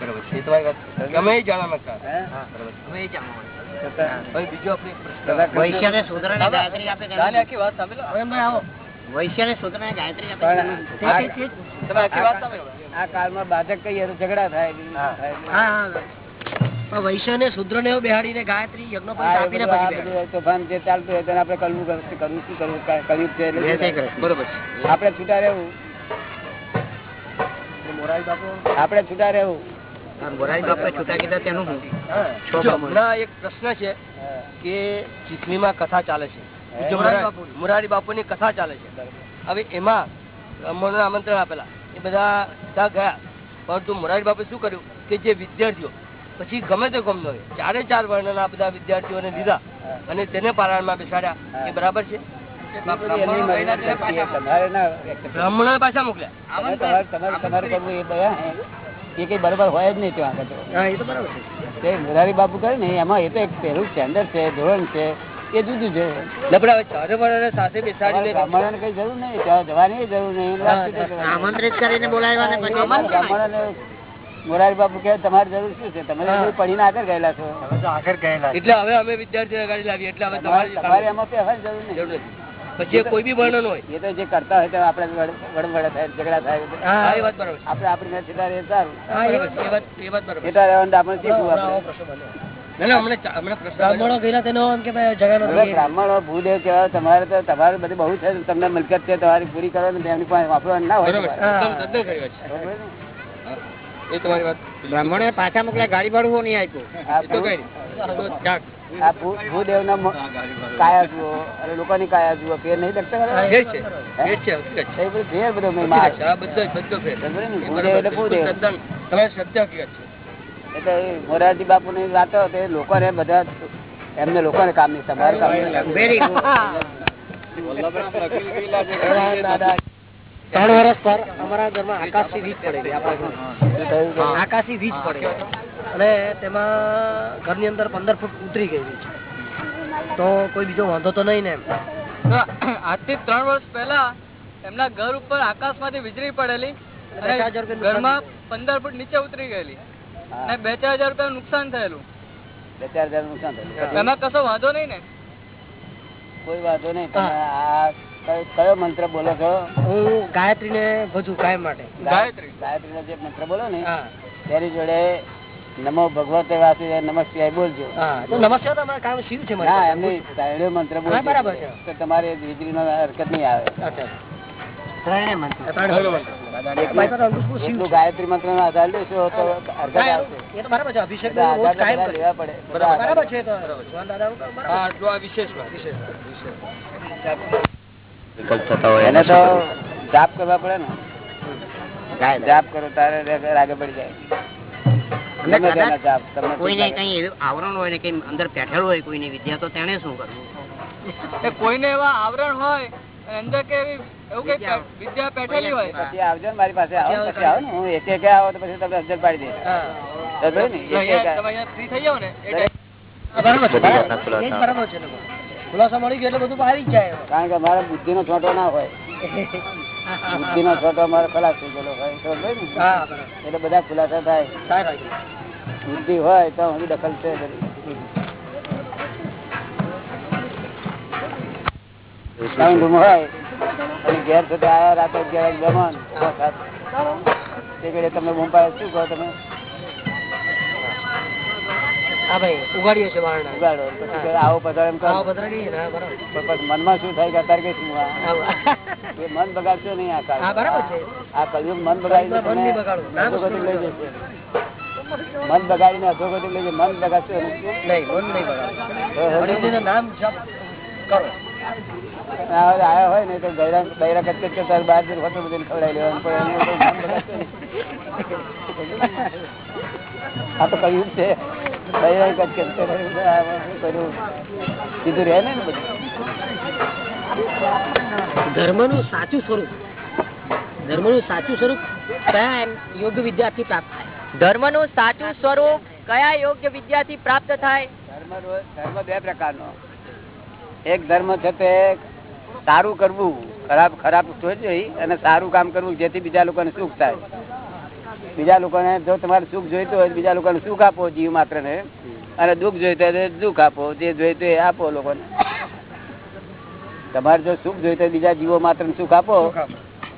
S12: બરાબર છે. એ તમારી વાત અમે જાણવા માંગતા હતા.
S5: હે?
S12: હા, બરાબર છે.
S9: અમે જાણવા
S12: બીજો આપણે એક પ્રશ્ન.
S5: છતાં
S9: વૈશ્યને શૂદ્રને ગાયત્રી આપે
S12: આખી વાત સાંભળો
S9: આવો. વૈશ્યને શૂદ્રને ગાયત્રી આપે
S5: પણ
S9: તે-
S5: આ-
S9: તે- તે-
S12: તમે આખી વાત સાંભળો
S5: આ કાળમાં બાધક કહીએ તો ઝઘડા થાય બીજું શું થાય?
S9: હા હા પણ વૈશ્યને શૂદ્રને એવું બેહાડીને ગાયત્રી યજ્ઞ આપીને પછી
S5: તોફાન જે ચાલતું હોય તેને આપણે કરવું કરવું કરવું શું કરવું કયું છે?
S12: બરોબર
S5: આપણે છૂટા રહેવું. આપણે છૂટા રહેવું.
S2: એક પ્રશ્ન છે કે ચીખલીમાં કથા ચાલે છે. મુરારી બાપુ. ની કથા ચાલે છે. હવે એમાં બ્રાહ્મણોને આમંત્રણ આપેલા. એ બધા બધા ગયા. પરંતુ મુરારી બાપુ શું કર્યું? કે જે વિદ્યાર્થીઓ પછી ગમે તે ગમનો હોય ચારે ચાર વર્ણના બધા વિદ્યાર્થીઓને લીધા અને તેને પારાયણમાં બેસાડ્યા. એ બરાબર છે? બ્રાહ્મણ પાછા મોકલ્યા.
S5: તમારે તમારે કરવું એ હે, એ કઈ બરોબર હોય જ નહીં ત્યાં આગળ તો. મોરારી બાપુ કરે ને એમાં એ તો એક પહેલું સ્ટેન્ડર્ડ છે ધોરણ છે એ જુદું છે. બ્રાહ્મણ કઈ જરૂર નહીં ત્યાં જવાની જરૂર નહીં બ્રાહ્મણ
S9: આમંત્રિત કરીને બોલાવ્યા ને પછી
S5: બ્રાહ્મણોને મોરારી બાપુ કે તમારી જરૂર શું છે? તમે પડીને આગળ ગયેલા છો.
S2: એટલે હવે અમે વિદ્યાર્થીઓ ગાડી લાવીએ. એટલે હવે
S5: તમારે
S2: તમારી
S5: તમારે એમાં પહેવાની જરૂર નહીં.
S2: જરૂર નથી. પછી કોઈ બી વર્ણન હોય.
S5: એ તો જે કરતા હોય તો આપણે વડવડા થાય ઝઘડા થાય.
S2: હા એ વાત બરાબર
S5: આપણે આપણી સીધા રહે સારું.
S2: બરાબર એ વાત એ વાત બરાબર
S5: સીધા રહેવાનું આપણે શીખવું
S9: બ્રાહ્મણો ગયેલા તેનો એમ કે ભાઈ જગા
S5: હવે
S9: નથી
S5: બ્રાહ્મણો ભૂદેવ કેવા તમારે તો તમારે બધી બહુ છે તમને મિલકત છે તમારી પૂરી કરવાની ને પાસે વાપરવાની ના હોય
S2: એ તમારી વાત.
S9: બ્રાહ્મણો પાછા મોકલ્યા ગાડી ભાડું નહીં આપ્યું.
S2: એ તો કઈ નહીં તો ચાક.
S5: આ ભૂ- ભૂદેવના કાયા જુઓ અને લોકોની કાયા જુઓ ફેર નહીં લગતા
S2: ફેર છે. ફેર છે હકીકત છે.
S5: એ બધું ફેર બધો મહિમા
S2: હકીકત છે. આ બધો બધો ફેર.
S5: બરાબર ને?
S2: એ
S5: ભૂદેવ એટલે ભૂદેવ.
S2: તદ્દન તમારી હકીકત છે.
S5: એટલે મોરારજી બાપુ ની વાતો તે લોકોને બધા એમને લોકોને કામ નહીં તમારે કામ.
S9: વેરી ત્રણ વર્ષ પર અમારા ઘરમાં આકાશી વીજ પડેલી આપણા આકાશી વીજ પડે અને તેમાં ઘરની અંદર પંદર ફૂટ ઉતરી ગયેલી છે. તો કોઈ બીજો વાંધો તો નહીં ને એમ?
S12: આજથી ત્રણ વર્ષ પહેલા એમના ઘર ઉપર આકાશમાંથી વીજળી પડેલી ઘરમાં પંદર ફૂટ નીચે ઉતરી ગયેલી. અને બે ચાર હજાર રૂપિયા નુકસાન થયેલું.
S5: બે ચાર હજાર નુકસાન થયું.
S12: એમાં કશો વાંધો નહીં ને?
S5: કોઈ વાંધો નહીં કયો- મંત્ર બોલો છો?
S9: હું ગાયત્રી ને ભજું કાયમ માટે.
S12: ગાયત્રી.
S5: નો જે મંત્ર બોલો ને તેની જોડે નમો ભગવતે વાસુદેવ નમસ્કાર બોલજો.
S9: હા તો નમસ્કાર તમારે કામ શિવ છે મારી
S5: એમની સાયડો મંત્ર બોલજો.
S9: બરાબર છે.
S5: તો તમારે વીજળીનો હરકત નહીં આવે.
S9: ત્રણેય મંત્ર. ત્રણેય છે.
S5: ગાયત્રી મંત્ર નો આધાર લેશો તો હરકત આવશે.
S9: બરાબર છે અભિષેક.
S5: લેવા પડે.
S9: બરાબર છે બરાબર.
S2: હા આટલું વિશેષ વાત. વિકલ્પ થતા હોય
S5: એને તો જાપ કરવા પડે ને. જાપ કરો તારે આગળ પડી જાય.
S9: કોઈને કઈ આવરણ હોય ને કઈ અંદર બેઠેલું હોય કોઈની વિદ્યા તો તેને શું કરવું?
S12: કોઈને એવા આવરણ હોય અંદર કે એવું કઈ
S9: વિદ્યા-
S12: પેઠેલી હોય.
S5: પછી આવજો મારી પાસે આવો પછી આવો ને. હું એક એક આવો તો પછી તમને અસર પાડી દઈશ બરાબર
S12: તમે ફ્રી થઈ ને
S9: છે છે. ખુલાસો મળી ગયો એટલે બધું બહાર જાય.
S5: કારણ કે મારા બુદ્ધિ નો છોટો ના હોય. બુદ્ધિ નો છોટો મારો ખલાસ થઈ ગયેલો હોય. એટલે બધા ખુલાસા થાય. બુદ્ધિ હોય તો હું દખલ છે ઘેર થતા રાતે અગિયાર જમણ. તમને બૂમ પાડે શું કહો તમે?
S9: હા ભાઈ ઉગાડીએ છે વારણા.
S5: ઉગાડો પછી આવો પધારો એમ
S9: આવો પધરા કહીએ ને બરાબર.
S5: પછી મનમાં શું થાય કે અત્યારે શું એ મન બગાડશો નહીં આ કાળ
S9: હા બરાબર છે.
S5: આ કલયુગ મન બગાડીને
S9: મન નહીં
S5: તમે
S9: ના,
S5: અધોગતિ લઈ જશે. મન બગાડીને અધોગતિ લઈ જશે મન બગાડશો નહીં.
S9: મન નહીં નામ જપ કરો.
S5: આ હવે આયા હોય ને તો ગયરા કચકચ કરતા બાર જઈને હોટલ બધીને ખવડાવી લેવાનું પણ. આ તો કયું છે. ગયરા કચકચ કરે કર્યું કીધું રહે ને બધું.
S9: ધર્મનું સાચું સ્વરૂપ. ધર્મનું સાચું સ્વરૂપ કયા યોગ્ય યોગ વિદ્યાર્થી પ્રાપ્ત થાય?
S16: ધર્મનું સાચું સ્વરૂપ કયા યોગ્ય વિદ્યાથી પ્રાપ્ત થાય?
S5: ધર્મ ધર્મ બે પ્રકારનો. એક ધર્મ છે તે સારું કરવું ખરાબ ખરાબ જોઈ અને સારું કામ કરવું જેથી બીજા લોકોને સુખ થાય. બીજા લોકોને જો તમારે સુખ જોઈતું હોય બીજા લોકોને સુખ આપો જીવ માત્ર ને અને દુઃખ જોઈતું હોય દુઃખ આપો જે જોઈતું એ આપો લોકોને. તમારે જો સુખ જોઈતું બીજા જીવો માત્ર સુખ આપો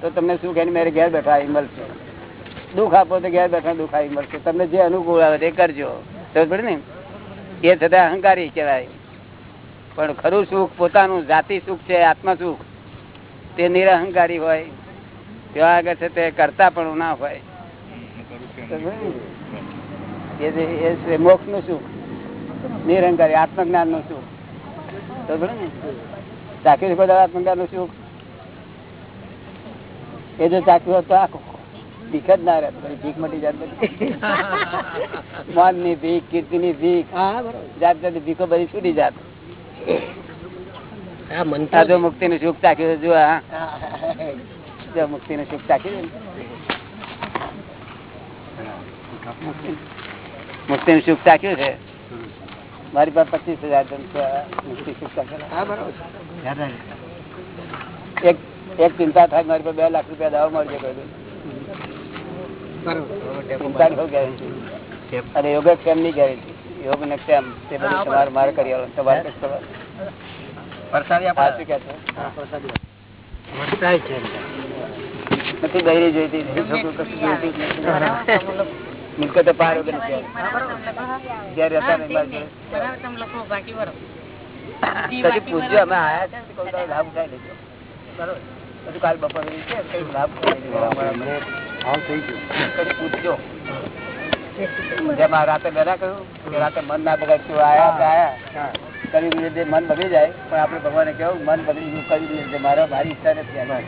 S5: તો તમને સુખ એની મારે ઘેર બેઠા એ મળશે. દુઃખ આપો તો ઘેર બેઠા દુઃખ આવી મળશે. તમને જે અનુકૂળ આવે તે કરજો. સમજ પડે ને? એ છતાં અહંકારી કહેવાય. પણ ખરું સુખ પોતાનું જાતિ સુખ છે આત્મા સુખ. તે નિરહંકારી હોય ત્યાં આગળ છે તે કરતા પણ ના હોય. એ મોક્ષનું સુખ નિરહંકારી આત્મજ્ઞાનનું? સુખ ચાખ્યું છે આત્મજ્ઞાનનું સુખ. એ જો ચાખ્યું હોત તો આખો. ભીખ જ ના રહે બધી ભીખ મટી જાત બધી માનની ભીખ કીર્તિ ની ભીખ જાત જાત ભીખો બધી છૂટી જાત.
S9: આ
S5: મુક્તિ નું સુખ ચાખ્યું જો જો મુક્તિ નું સુખ ચાખ્યું મુક્તિ નું સુખ ચાખ્યું છે. મારી પાસે પચીસ હજાર મુક્તિ સુખ ચાખેલા. એક એક ચિંતા થાય મારી પાસે બે લાખ રૂપિયા દાવા મળશે કહ્યું ચિંતા ની ગેરંટી અને યોગક્ષેમની ગેરંટી યોગ ને ક્ષેમ તે બધું તમારે મારે કરી આવવાનું તમારે કશું કરવાનું. હા, શું કહે છે? નથી બૈરી જોઈતી નથી છોકરું કશું જોઈતું જ નથી. મિલકતો પાર વગર છે. ઘેર હતા ને મારી જોડે. પછી પૂછજો અમે આયા છે ને તો કોઈ દાડો લાભ ઉઠાઈ લેજો બરોબર. પછી કાલ બપોરે છે કઈ લાભ ઉઠાઈ લેજો. અમારા મને ભાવ થઈ ગયો પછી પૂછજો. જેમ આ રાતે બેના કહ્યું કે રાતે મન ના બગાડશું આયા તો આયા કરી લીધે મન બગડી જાય પણ આપણે ભગવાને કેવું મન બગડી ગયું કરી દીધું મારા મારી ઈચ્છા નથી આની.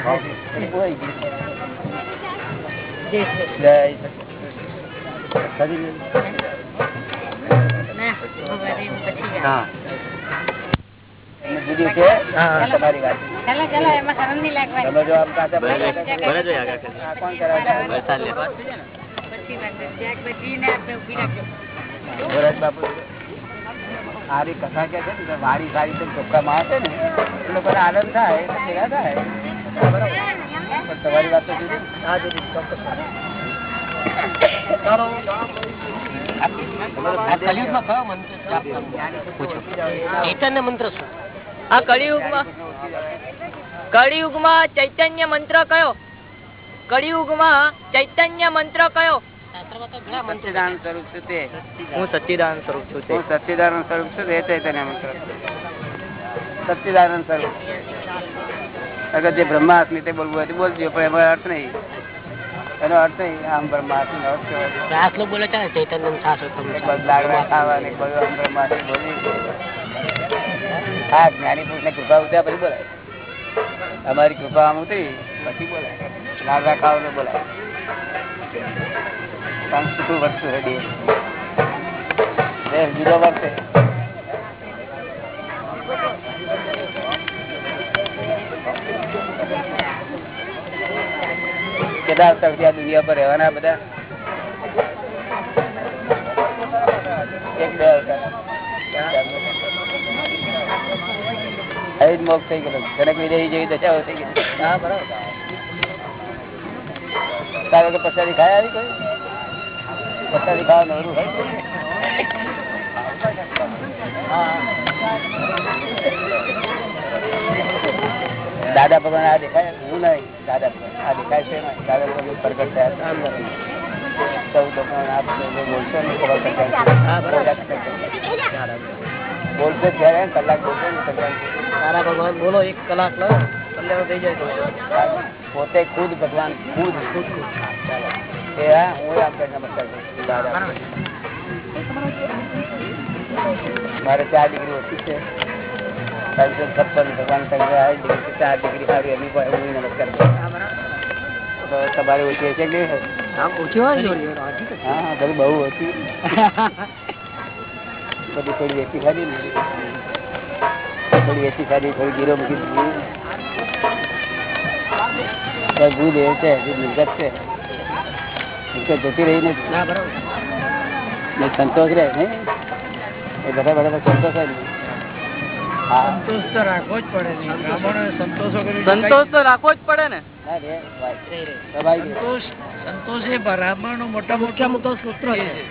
S5: પછી કોઈ ગયું. જય સચિદાનંદ. કરી લીધું. હા એમને જુદું છે તમારી વાત
S17: ચાલો ચાલો એમાં શરમ નહીં લાગવાની
S5: તમે જો આમ કાચા પડી જાય તો- આ કોણ કરાવે છે?
S17: વાત
S5: ગોરખ બાપુ સારી કથા કે છે ને વાડી સારી છે ચોખ્ખા માણસ છે ને એ લોકોને આનંદ થાય ભેગા થાય. બરોબર. પણ તમારી વાત તો જુદી.
S9: હા જુદી ચોક્કસ. આ કલિયુગમાં મંત્ર છે? આપ પૂછો. ચૈતન્ય મંત્ર શું?
S16: આ કળિયુગમાં કળિયુગમાં ચૈતન્ય મંત્ર કયો? કળિયુગમાં ચૈતન્ય મંત્ર કયો?
S5: સચ્ચિદાનંદ સ્વરૂપ છું તે.
S16: હું સચ્ચિદાનંદ સ્વરૂપ છું
S5: હું સચ્ચિદાનંદ સ્વરૂપ છું તે ચૈતન્ય મંત્ર. સચ્ચિદાનંદ સ્વરૂપ. અગર જે બ્રહ્માસ્મી તે બોલવું હોય તો બોલજો પણ એમાં અર્થ નહીં. એનો અર્થ નહીં આમ બ્રહ્માસ્મી અર્થ કહેવાય.
S9: બોલે છે ને ચૈતન્ય
S5: લાકડા ખાવા ને એક આમ બ્રહ્માસ્મી બોલી. હા જ્ઞાની પુરુષ ને કૃપા ઉતર્યા પછી બોલાય. અમારી કૃપા આમ ઉતરી પછી બોલાય. લાગણા ખાવાનું ને બોલાય. વસ્તુ છે. દેહ. દેહ જુદો કેટલા અવતારથી આ દુનિયા પર રહેવાના બધા? એક બે અવતાર મોક્ષ થઈ ગયેલો જનક વિદેહી જેવી દશાઓ થઈ ગઈ. હા બરાબર. તારે પછાડી ખાય આવી કોઈ? પછાડી ખાવા નવરું હોય દાદા ભગવાન આ દેખાય? હું નહીં. દાદા ભગવાન આ દેખાય છે ને દાદા ભગવાન પ્રગટ થયા છે. ચૌદ ભગવાન આ બધું જે બોલશો ને ખબર પડશે. બોલશો જ ત્યારે ને કલાક બોલશો ને કલાક.
S9: તારા ભગવાન બોલો એક કલાક લો. કલ્યાણ થઈ જાય તમારું.
S5: પોતે ખુદ ભગવાન ખુદ. ખુદ ખુદ. મારે ચાર ડિગ્રી ઓછી છે. ત્રણસો છપ્પન ભગવાન ડિગ્રી ચાર ડિગ્રી સારી એની પાસે હું નમસ્કાર કરું તમારે ઓછી હશે કે
S9: ઓછી હોય.
S5: હા હા બહુ ઓછી. પછી થોડી વેચી ખાધી ને? થોડી વેચી ખાધી થોડી ગીરો મૂકી દીધી.
S1: ભૂલ છે હજી મિલકત છે. જતી રહી નથી.
S9: ને
S1: સંતોષ રહે ને એ બધા બધા સંતોષ જ
S11: સંતોષ તો રાખવો જ પડે નહીં. બ્રાહ્મણોએ સંતોષો કરી
S5: સંતોષ તો રાખવો જ પડે ને.
S11: સંતોષ એ બ્રાહ્મણ નો
S9: મોટા
S11: મોટા
S9: મોટો સૂત્ર છે.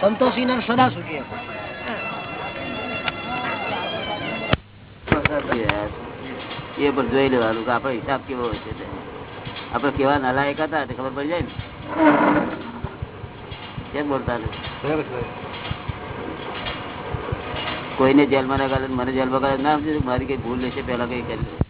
S9: સંતોષી ને સદા સુખી
S1: એ પણ જોઈ લેવાનું કે આપણો હિસાબ કેવો છે આપડે કેવા નલાયક હતા ખબર પડી જાય ને? કેમ બોલતા? કોઈને જેલમાં ના ગાલે મને જેલમાં ગાલે ના મારી કઈ ભૂલ લેશે પેલા કઈ કરી